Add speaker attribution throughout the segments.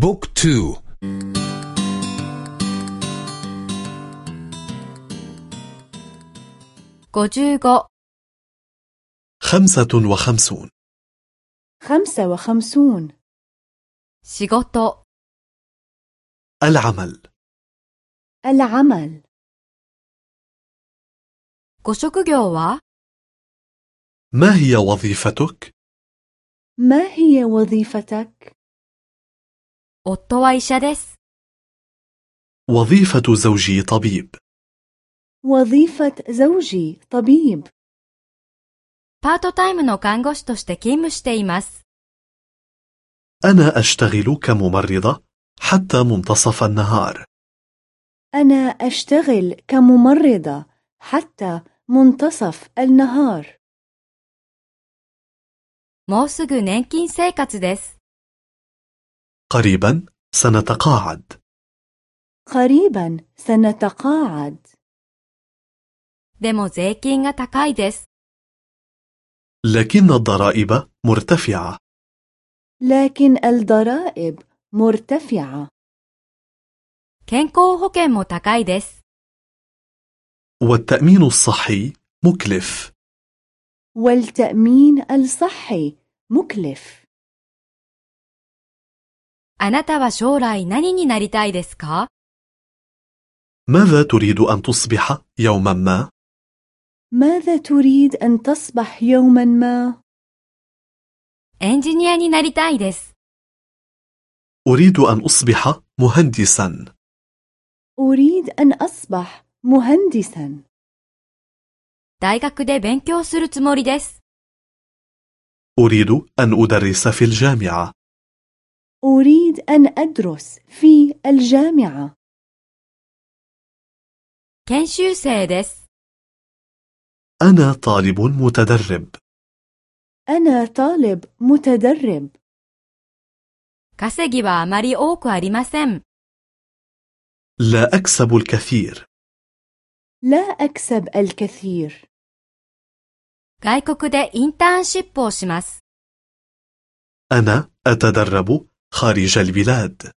Speaker 1: بوك تو
Speaker 2: 55
Speaker 3: خمسة وخمسون
Speaker 4: خمسة وخمسون
Speaker 2: 仕事
Speaker 3: العمل
Speaker 4: العمل
Speaker 2: ご職業は
Speaker 3: ما هي وظيفتك؟
Speaker 4: ما هي وظيفتك؟
Speaker 2: 夫は医者です。
Speaker 3: وظيفة زوجي طبيب
Speaker 4: وظيفة زوجي طبيب
Speaker 2: パートタイムの看護師として勤務しています。
Speaker 3: أنا أشتغل كممرضة حتى منتصف النهار
Speaker 4: أنا أشتغل كممرضة حتى منتصف النهار
Speaker 2: もうすぐ年金生活です。
Speaker 3: قريبا سنتقاعد
Speaker 4: قريبا سنتقاعد
Speaker 2: でも税金が高いです。
Speaker 3: لكن الضرائب مرتفعة
Speaker 4: لكن الضرائب مرتفعة
Speaker 2: 健康保険も高いです。
Speaker 3: والتأمين الصحي مكلف
Speaker 4: والتأمين الصحي مكلف
Speaker 2: あなたは将来何になりたいですか
Speaker 3: ماذا تريد أن تصبح يوما ما؟
Speaker 4: ماذا تريد أن تصبح يوما ما؟
Speaker 2: エンジニアになりたいです。
Speaker 3: أريد أن أصبح مهندسا
Speaker 4: أريد أن أصبح مهندسا
Speaker 2: 大学で勉強するつもりです。
Speaker 3: أريد أن أدرس في الجامعة
Speaker 4: أريد أن أدرس في الجامعة
Speaker 2: 研修生です。
Speaker 3: أنا طالب متدرب
Speaker 4: أنا طالب متدرب
Speaker 2: 稼ぎはあまり多くありません。
Speaker 3: لا أكسب الكثير
Speaker 4: لا أكسب الكثير
Speaker 2: 外国でインターンシップをします。
Speaker 3: أنا أتدرب خارج البلاد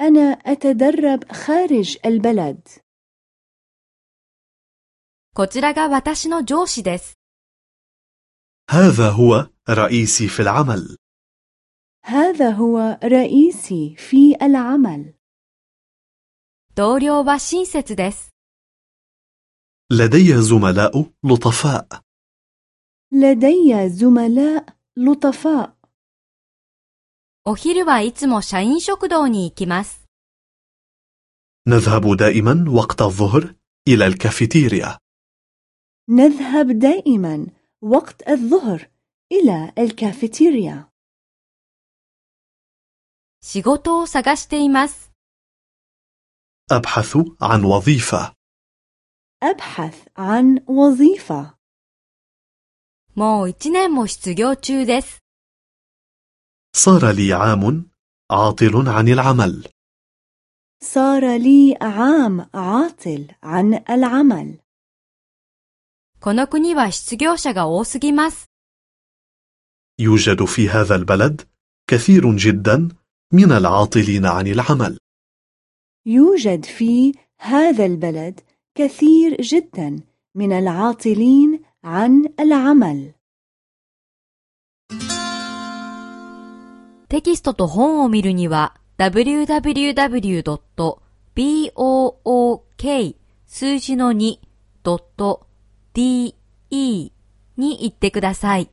Speaker 4: أنا أتدرب خارج البلد
Speaker 2: こちらが私の上司です。
Speaker 3: هذا هو رئيسي في العمل
Speaker 4: هذا هو رئيسي في العمل
Speaker 2: 同僚は親切です。
Speaker 3: لدي زملاء لطفاء
Speaker 4: لدي زملاء لطفاء
Speaker 2: お昼はいつも社員食堂に行きます。
Speaker 3: نذهب دائما وقت الظهر إلى الكافيتيريا
Speaker 4: نذهب دائما وقت الظهر إلى الكافيتيريا
Speaker 2: 仕事を探しています。
Speaker 3: أبحث عن وظيفة
Speaker 4: أبحث عن وظيفة
Speaker 2: もう一年も失業中です。
Speaker 3: صار لي عام عاطل عن العمل
Speaker 4: صار لي عام عاطل عن العمل
Speaker 2: この国は失業者が多すぎます。
Speaker 3: يوجد في هذا البلد كثير جدا من العاطلين عن العمل
Speaker 4: يوجد في هذا البلد كثير جدا من العاطلين عن العمل
Speaker 2: テキストと本を見るには www.book 数字の 2.de に行ってください。